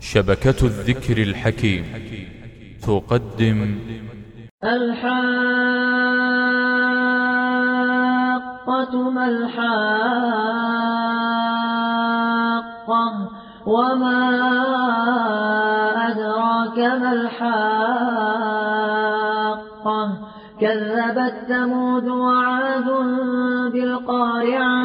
شبكة الذكر الحكيم. تقدم. الحاقة ما الحاقة وما أدراك ما الحاقة. كذبت ثمود وعاد بالقارعة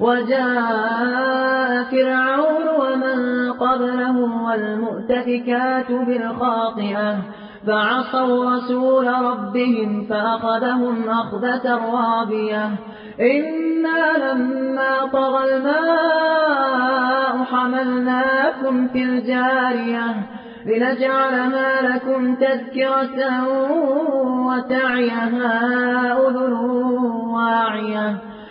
وجاء فرعون ومن قبله والمؤتفكات بالخاطئة. فعصوا رسول ربهم فأخذهم أخذة رابية. إنا لما طغى الماء حملناكم في الجارية. لنجعلها لكم تذكرة وتعيها أذن واعية.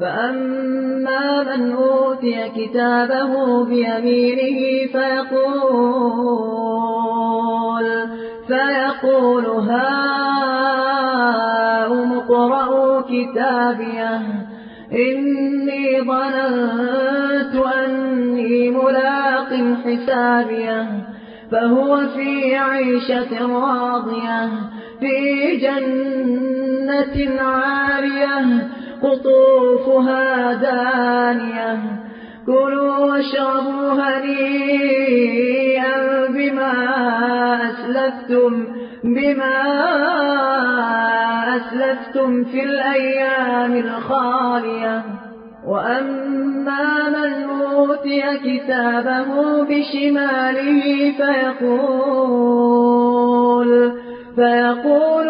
فأما من أوتي كتابه بيمينه فيقول فيقول هاؤم اقرءوا كتابيه إني ظننت أني ملاق حسابيه فهو في عيشة راضية في جنة عالية قطوفها دانية. كلوا واشربوا هنيئا بما أسلفتم بما أسلفتم في الأيام الخالية. وأما من أوتي كتابه بشماله فيقول فيقول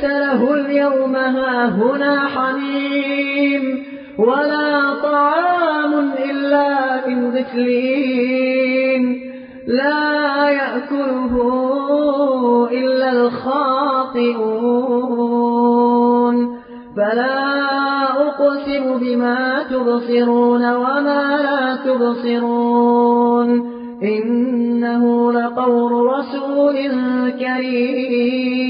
فليس له اليوم هاهنا حميم ولا طعام إلا من غسلين لا يأكله إلا الخاطئون فلا أقسم بما تبصرون وما لا تبصرون إنه لقول رسول كريم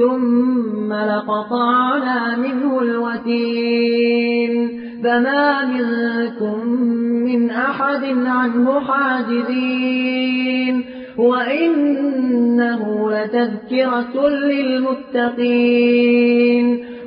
ثم لقطعنا منه الوتين. فما منكم من أحد عنه حاجزين. وإنه لتذكرة للمتقين.